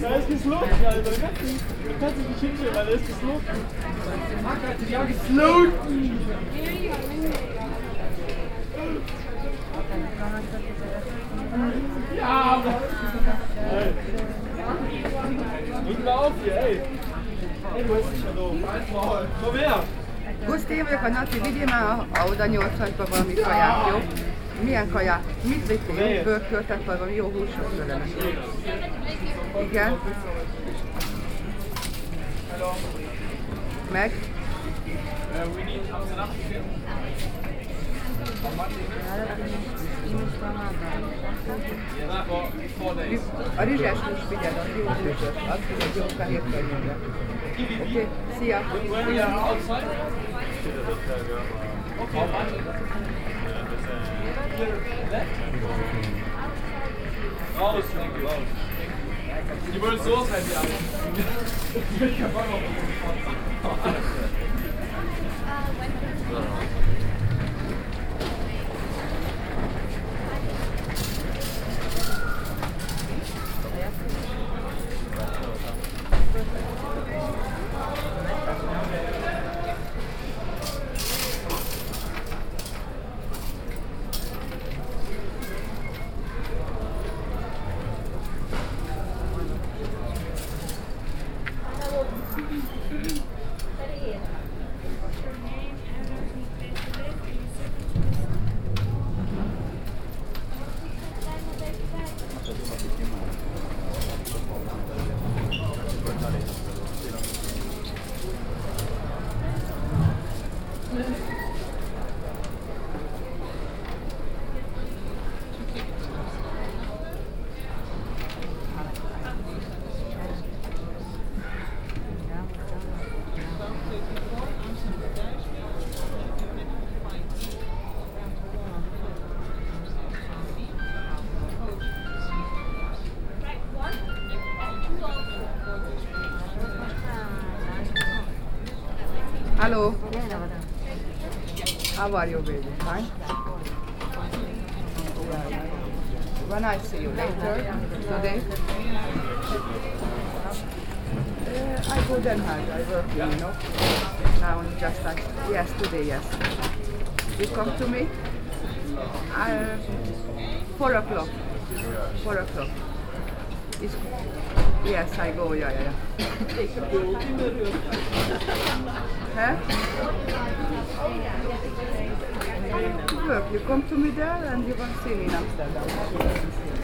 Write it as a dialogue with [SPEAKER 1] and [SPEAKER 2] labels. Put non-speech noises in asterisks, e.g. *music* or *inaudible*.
[SPEAKER 1] Da ist gesloten, Alter. Du kannst dich nicht hinstellen, weil er ist gesloten. Ja, gesloten! Ja, aber... Ey. Drück mal auf hier, ey.
[SPEAKER 2] Guszti, vagyok a Nati, vigyél már a- a oda 80-ba valami kaját, jó? Milyen kaját? Mit vittél? Bőrköltet, valami jó húsos tőle. Igen? Meg?
[SPEAKER 1] Uh, we
[SPEAKER 2] A rizses hús figyeld, az jó húsos. Az figyeld, jó fehér környékre. Oké, szia!
[SPEAKER 1] Here, left? Raus, you, raus. Die wollen so sein, die alle. Ich keinen Bock auf
[SPEAKER 2] Hello. How are you, baby? Fine? When I see you later today, uh, I go Den Haag. I work, you know. Now just like yes, today yes. You come to me. Uh, four o'clock. Four o'clock. Yes, I go. Yeah, yeah, yeah. *laughs* Look, you come to me there and you will see me in Amsterdam.